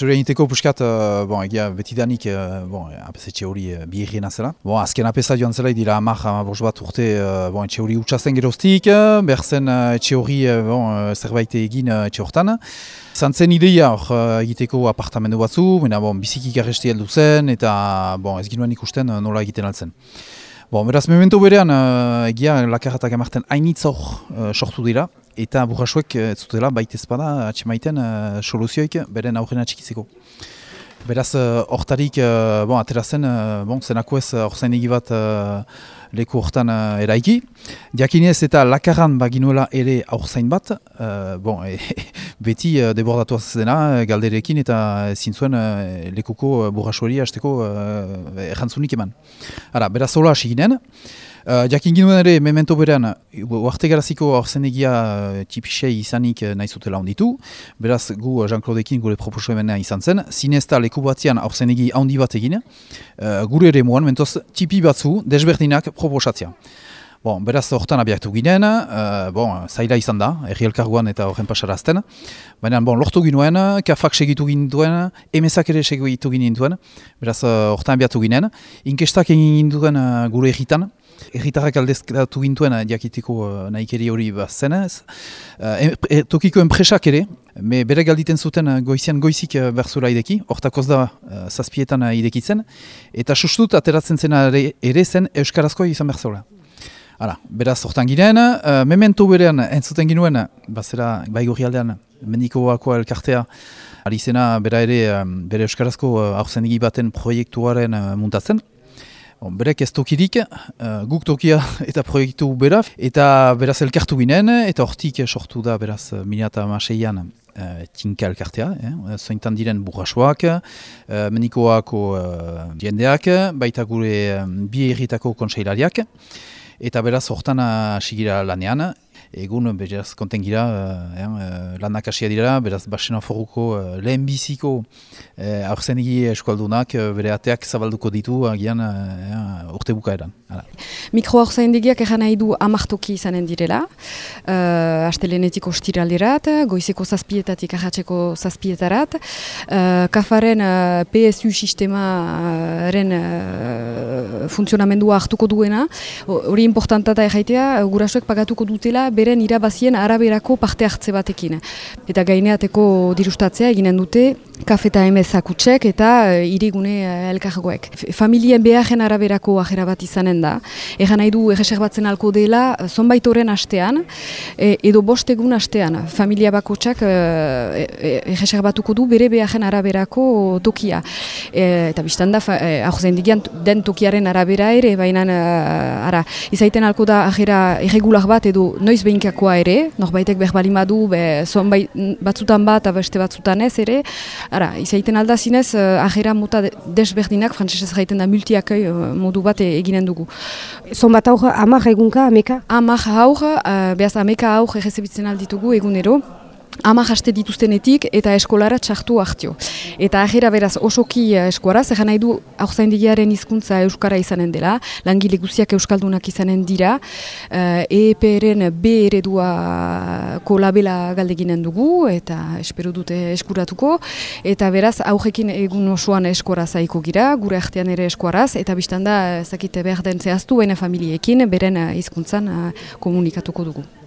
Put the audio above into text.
historia egiteko puskat, uh, bon, egia betidanik, uh, bon, apesetxe hori uh, bi zela. Bon, azken apesa joan zela, dira amak, amak bat urte, uh, bon, etxe hori utxazen geroztik, uh, behar zen uh, etxe hori uh, bon, uh, zerbait egin uh, etxe hortan. Zantzen ideia hor uh, egiteko apartamendu batzu, baina bon, biziki garresti heldu zen, eta bon, ez ginoen ikusten uh, nola egiten altzen. Bon, beraz, memento berean, uh, egia lakarratak emarten hainitz hor uh, sortu dira, eta burrasuek ez zutela baita ezpada atxemaiten uh, soluzioik beren aurrena txikizeko. Beraz, hortarik, uh, bon, aterazen, uh, bon, zenako ez horzain bat uh, leku hortan uh, eraiki. Diakinez eta lakaran baginuela ere aurzain bat, uh, bon, e, beti uh, debordatu dena galderekin eta zintzuen uh, lekuko uh, burrasuari hasteko uh, errantzunik eman. Ara, beraz, hola hasi ginen. Uh, jakin ginuen ere, memento berean, uarte garaziko orzenegia uh, tipisei izanik uh, nahi zutela onditu. Beraz, gu Jean-Claudekin gure proposamena izan zen. Zinezta leku batian orzenegi handi bat egin. Uh, gure ere moan, mentoz, tipi batzu, desberdinak proposatzea. Bon, beraz, hortan abiatu ginen, uh, bon, zaila izan da, erri elkarguan eta horren pasarazten. Baina, bon, lortu ginuen, kafak segitu ginduen, emezak ere segitu ginduen, beraz, hortan abiatu ginen. Inkestak egin ginduen uh, gure erritan, Erritarrak aldezkatu gintuen diakitiko nahikeri hori bat zenez. Uh, tokiko enpresak ere, me bere galditen zuten goizian goizik berzura ideki, ortakoz da uh, zazpietan idekitzen, eta sustut ateratzen zena ere zen Euskarazkoa izan berzura. Hala, beraz hortan ginen, uh, memento berean entzuten ginuen, bazera bai gori aldean, mendikoako elkartea, ari zena bera ere, um, bere Euskarazko uh, baten proiektuaren uh, muntatzen, Bon, berek ez tokirik, uh, guk tokia eta proiektu bera, eta beraz elkartu ginen, eta hortik sortu da beraz miliata maseian uh, tinka elkartea, eh? zointan diren burrasoak, uh, menikoako uh, jendeak, baita gure um, bi erritako kontseilariak, eta beraz hortan asigira lanean, egun beraz konten gira, uh, uh, lanak asia dira, beraz basena foruko uh, lehen biziko uh, aurzenigi eskualdunak uh, bere ateak zabalduko ditu agian uh, urte bukaeran. Mikro aurzaindegiak egan nahi du amartoki izanen direla, uh, astelenetik ostiralderat, goizeko zazpietatik ahatzeko zazpietarat, uh, kafaren uh, PSU sistemaren uh, funtzionamendua hartuko duena, hori importanta da erraitea, gurasuek pagatuko dutela, beren irabazien araberako parte hartze batekin. Eta gaineateko dirustatzea eginen dute kafeta emezakutsek eta uh, irigune uh, elkargoek. Familien beharen araberako ajera bat izanen da. Egan nahi du egeser batzen alko dela eh, zonbait horren astean edo bost egun astean. Familia bako txak uh, batuko du bere beharen araberako tokia. eta biztan da, uh, den tokiaren arabera ere, baina ara, izaiten alko da ajera erregular bat edo noiz behinkakoa ere, norbaitek behar bali madu, be, batzutan bat, beste batzutan ez ere, ara, izaiten alda zinez, uh, ahera mota desberdinak, frantzesez gaiten da multiakoi uh, modu bat eginen dugu. Zon bat aur, amak egunka, ameka? Amak aur, uh, behaz ameka aur egezebitzen alditugu egunero, ama jaste dituztenetik eta eskolara txartu hartio. Eta ahera beraz osoki eh, eskuaraz, egan nahi du aurzaindigiaren hizkuntza euskara izanen dela, langile guziak euskaldunak izanen dira, uh, eh, EPR-en B eredua kolabela galdeginen dugu, eta espero dute eskuratuko, eta beraz aurrekin egun osoan eskuara zaiko gira, gure artean ere eskuaraz, eta biztan da, zakite behar den zehaztu, familiekin, beren hizkuntzan uh, komunikatuko dugu.